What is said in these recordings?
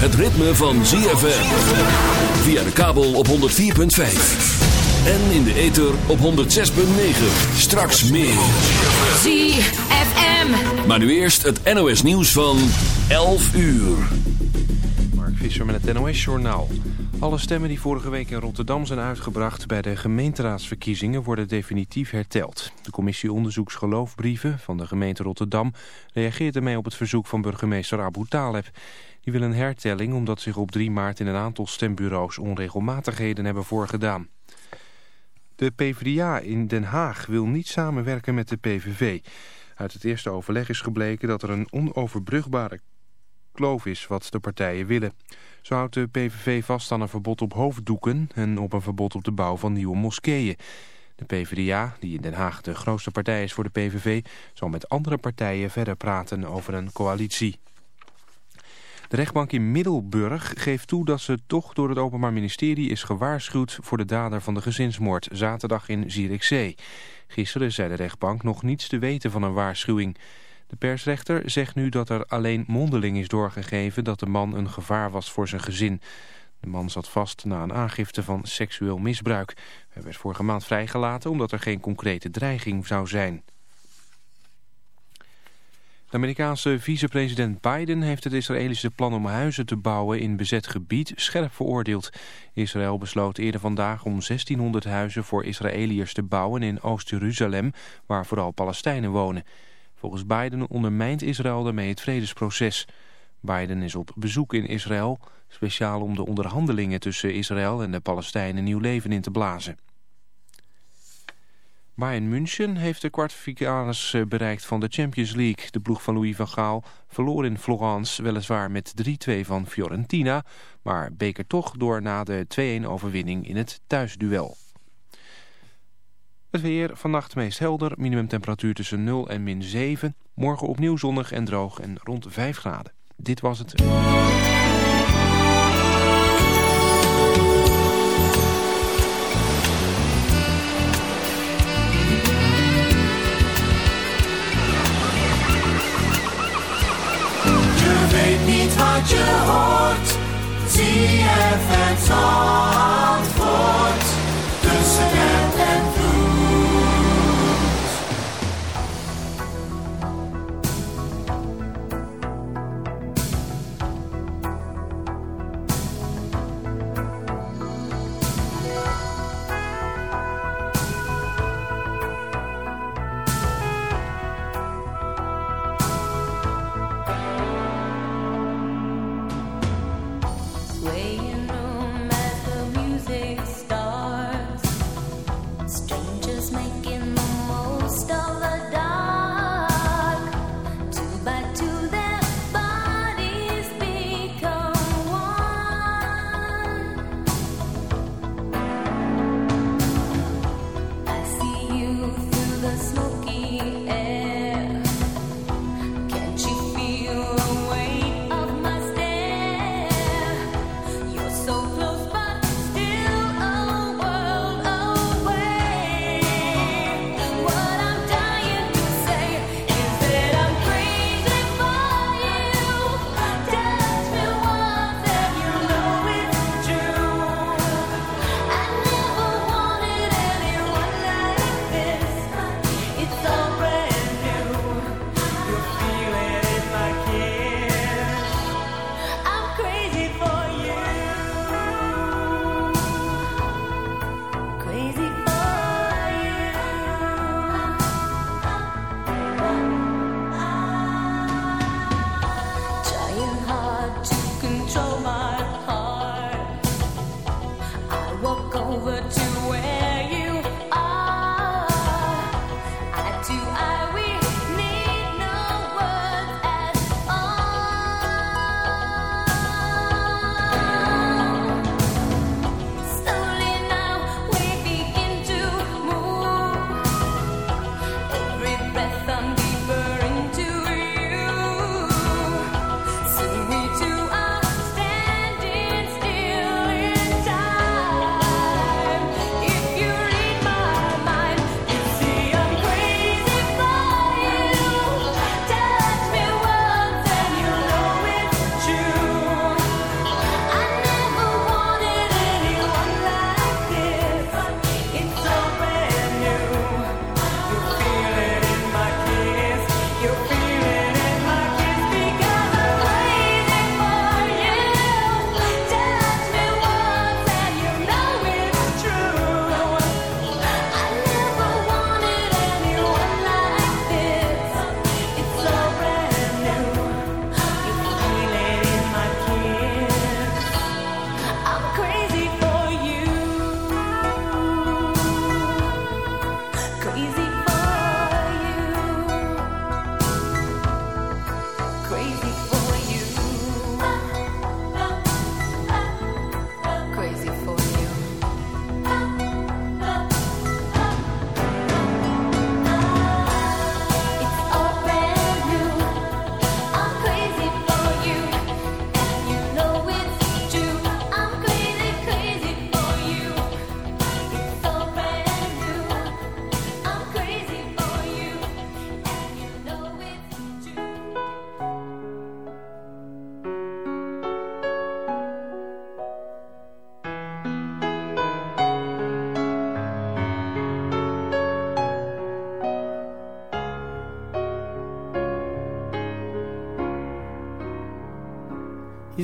het ritme van ZFM. Via de kabel op 104.5. En in de ether op 106.9. Straks meer. ZFM. Maar nu eerst het NOS nieuws van 11 uur. Mark Visser met het NOS-journaal. Alle stemmen die vorige week in Rotterdam zijn uitgebracht bij de gemeenteraadsverkiezingen worden definitief herteld. De commissie onderzoeksgeloofbrieven van de gemeente Rotterdam reageert ermee op het verzoek van burgemeester Abu Taleb. Die wil een hertelling omdat zich op 3 maart in een aantal stembureaus onregelmatigheden hebben voorgedaan. De PvdA in Den Haag wil niet samenwerken met de PVV. Uit het eerste overleg is gebleken dat er een onoverbrugbare kloof is wat de partijen willen. Zo houdt de PVV vast aan een verbod op hoofddoeken en op een verbod op de bouw van nieuwe moskeeën. De PvdA, die in Den Haag de grootste partij is voor de PVV, zal met andere partijen verder praten over een coalitie. De rechtbank in Middelburg geeft toe dat ze toch door het Openbaar Ministerie is gewaarschuwd voor de dader van de gezinsmoord zaterdag in Zierikzee. Gisteren zei de rechtbank nog niets te weten van een waarschuwing. De persrechter zegt nu dat er alleen mondeling is doorgegeven dat de man een gevaar was voor zijn gezin. De man zat vast na een aangifte van seksueel misbruik. Hij werd vorige maand vrijgelaten omdat er geen concrete dreiging zou zijn. De Amerikaanse vicepresident Biden heeft het Israëlische plan om huizen te bouwen in bezet gebied scherp veroordeeld. Israël besloot eerder vandaag om 1600 huizen voor Israëliërs te bouwen in Oost-Jeruzalem, waar vooral Palestijnen wonen. Volgens Biden ondermijnt Israël daarmee het vredesproces. Biden is op bezoek in Israël, speciaal om de onderhandelingen tussen Israël en de Palestijnen nieuw leven in te blazen. Bayern München heeft de kwartfinales eh, bereikt van de Champions League. De ploeg van Louis van Gaal verloor in Florence weliswaar met 3-2 van Fiorentina... maar beker toch door na de 2-1 overwinning in het thuisduel. Het weer vannacht meest helder, minimumtemperatuur tussen 0 en min 7. Morgen opnieuw zonnig en droog en rond 5 graden. Dit was het. Wat je hoort. ZFM Zandvoort. Tussen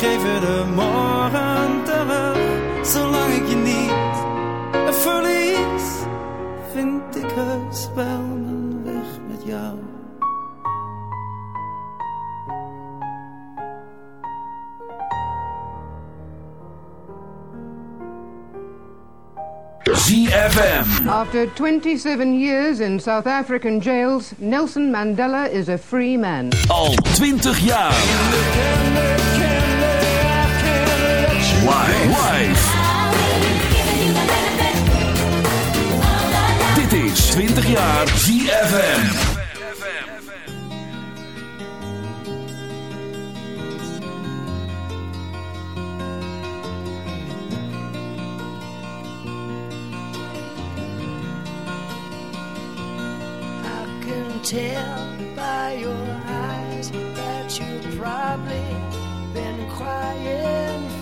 geef je de morgen terug. Zolang ik je niet verlies vind ik heus wel mijn weg met jou. ZFM. After 27 years in South African jails, Nelson Mandela is a free man. Al 20 jaar. 20 jaar ZFM. Tell by your eyes that you've probably been crying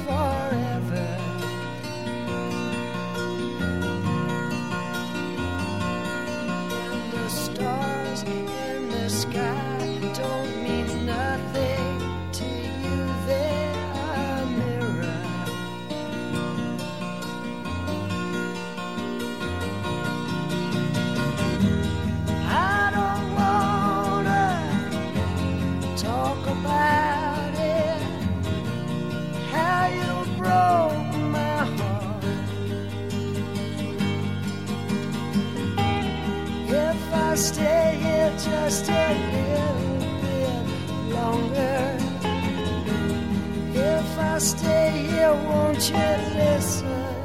stay here just a little bit longer, if I stay here, won't you listen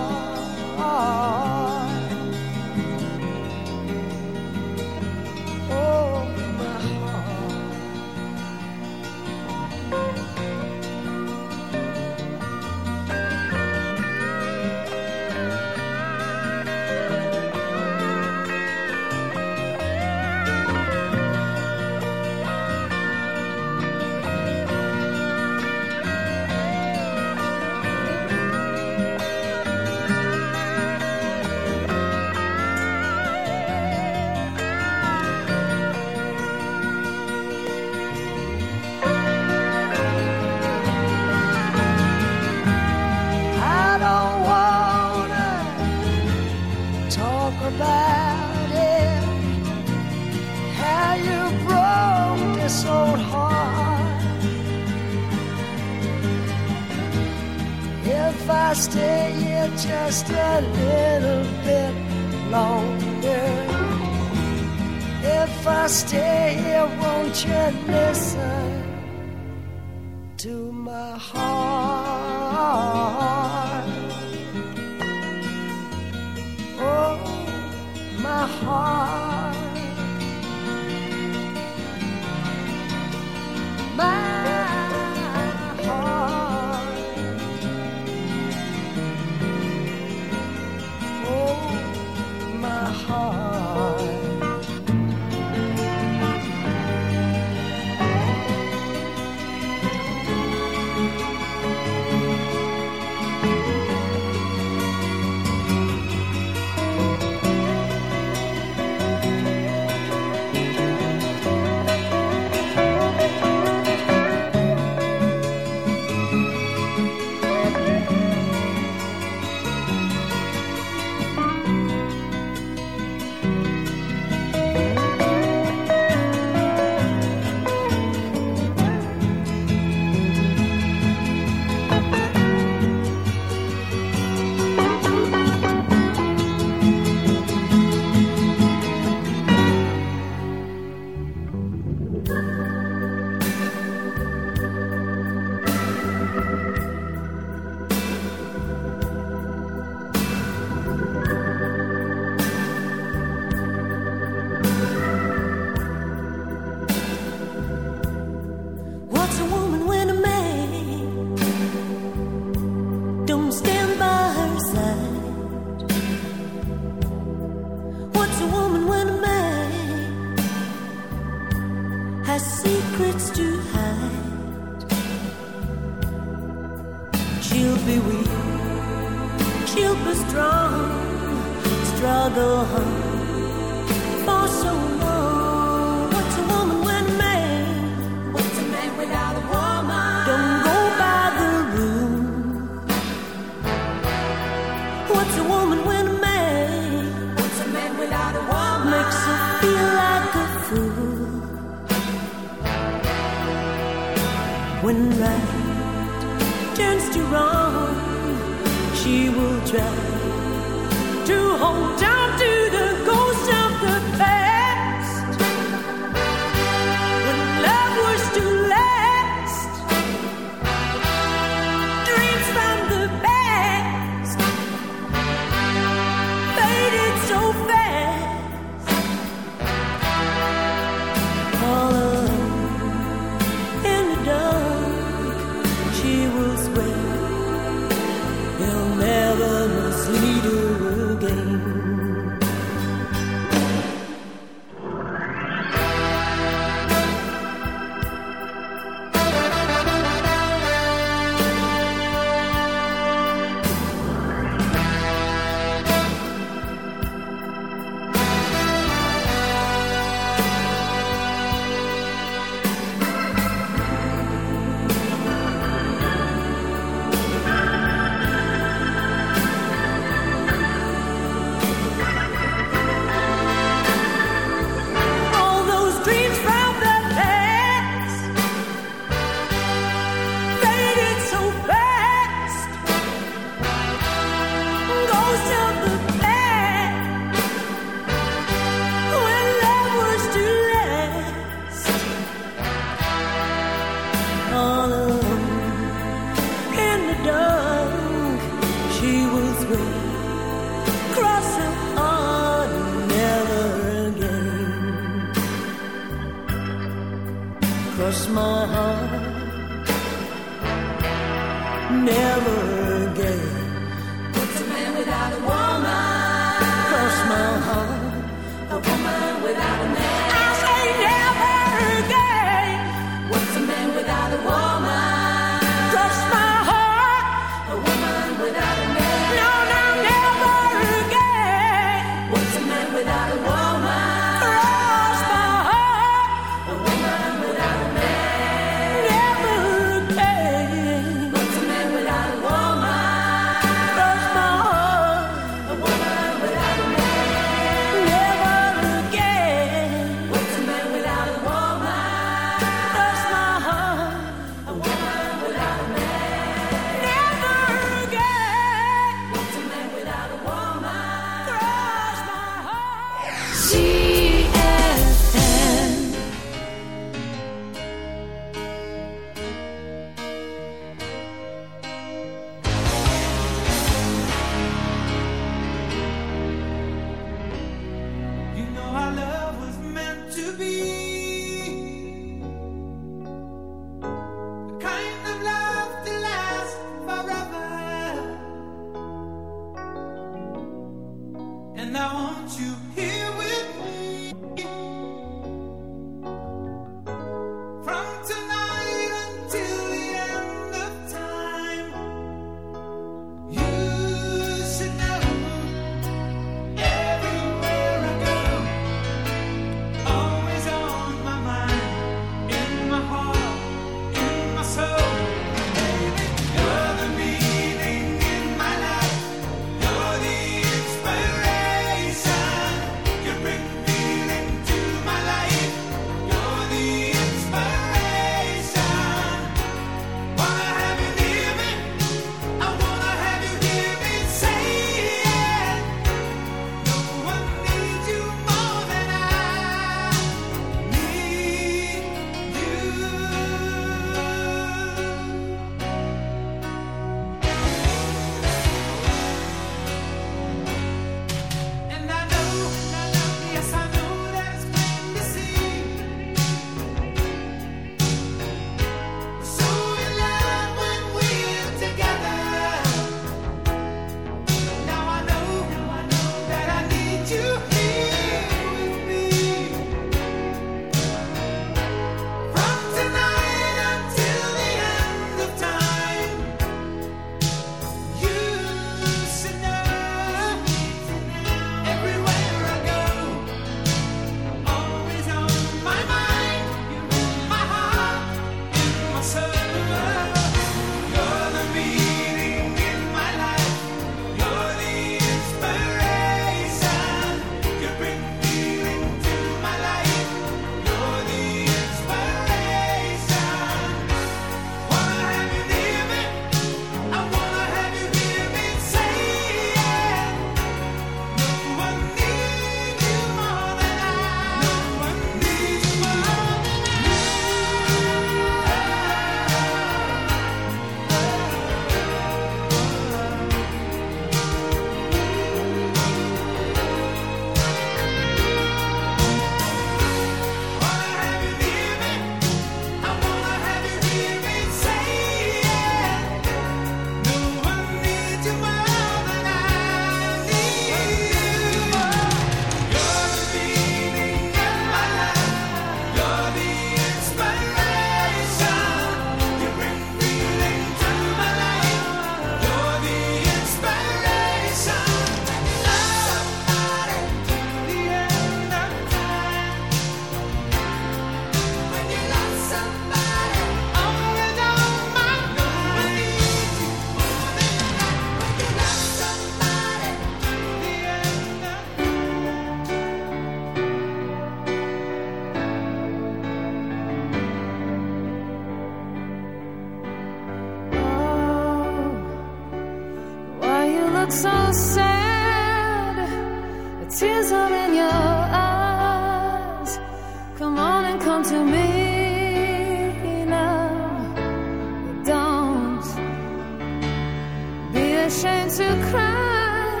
ashamed to cry.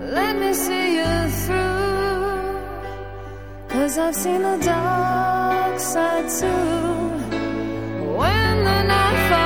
Let me see you through. Cause I've seen the dark side too. When the night falls.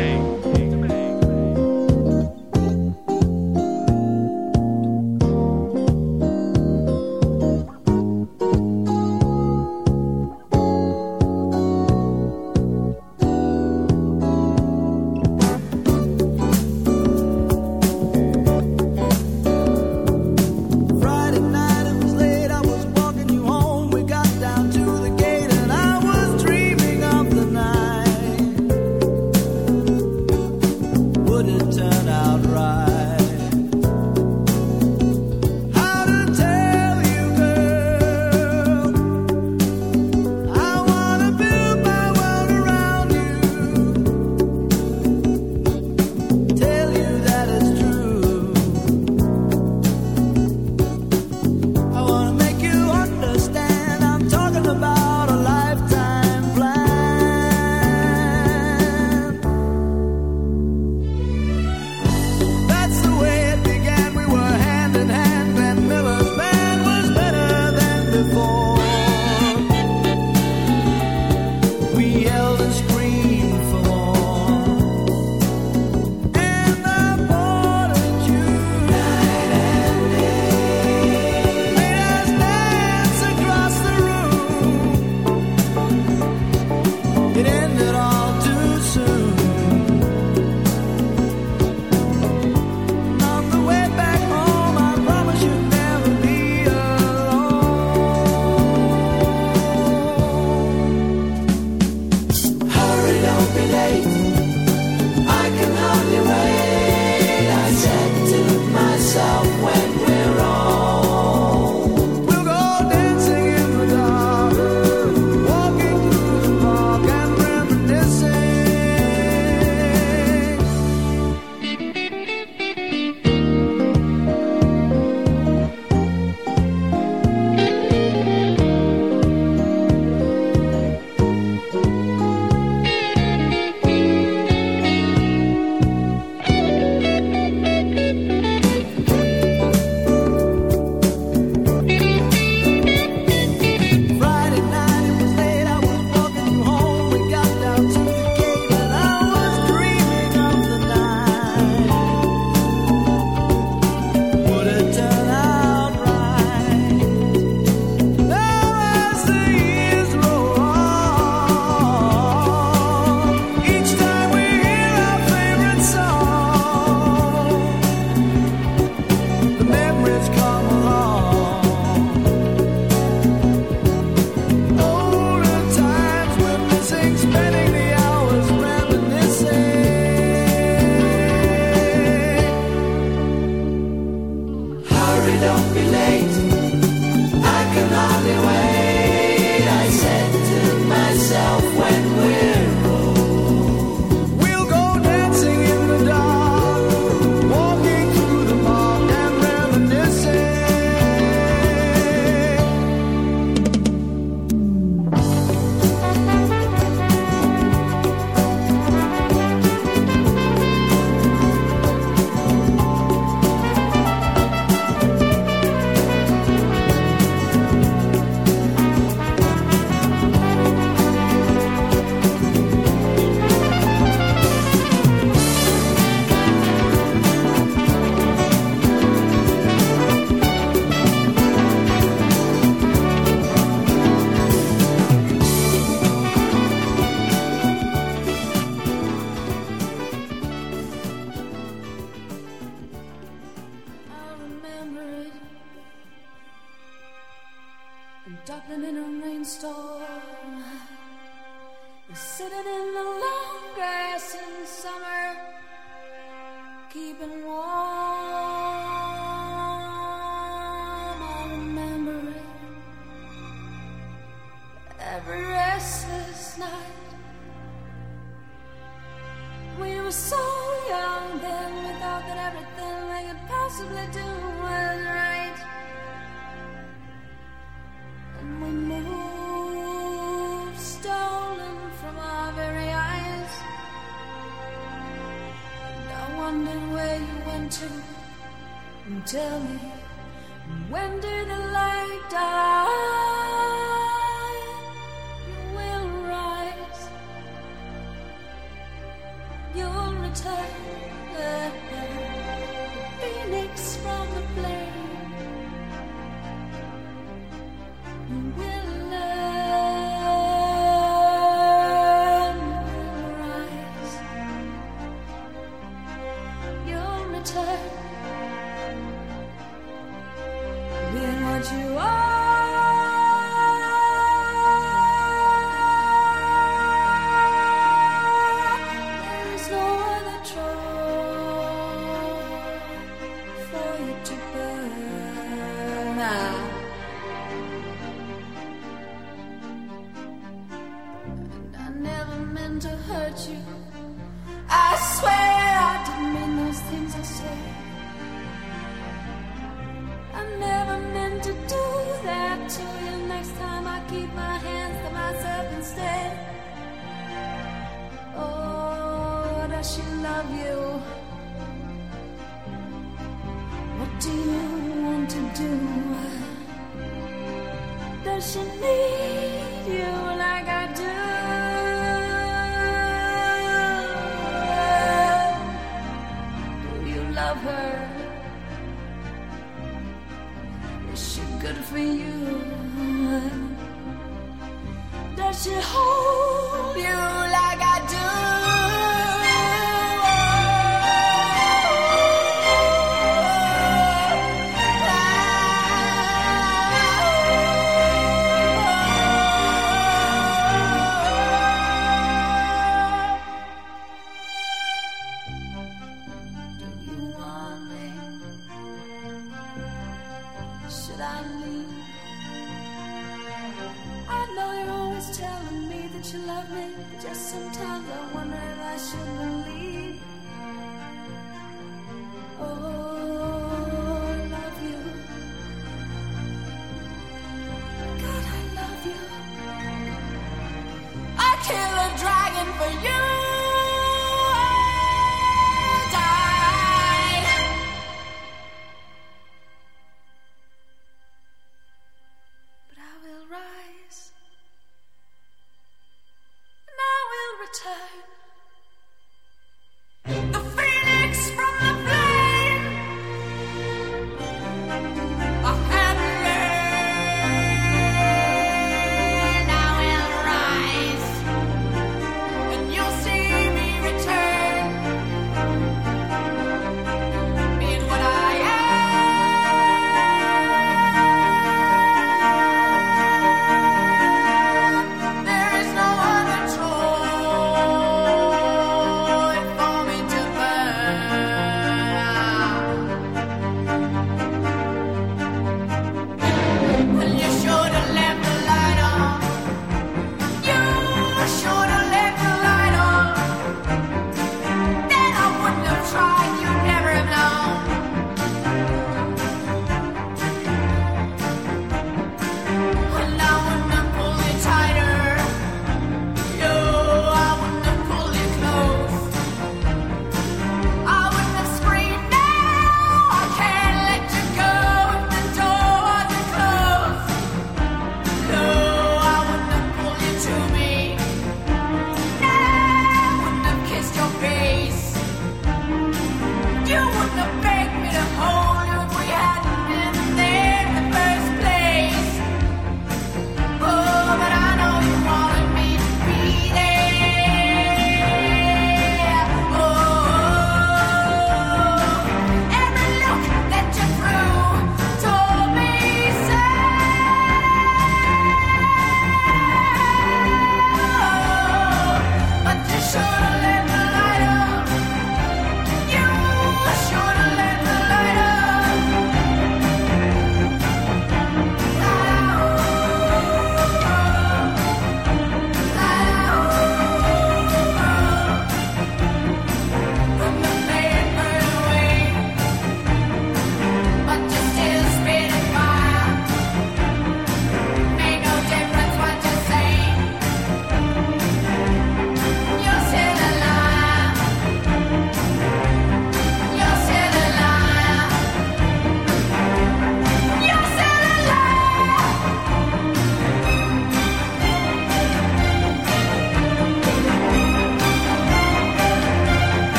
I. I know you're always telling me that you love me, but just sometimes I wonder if I should believe. Oh.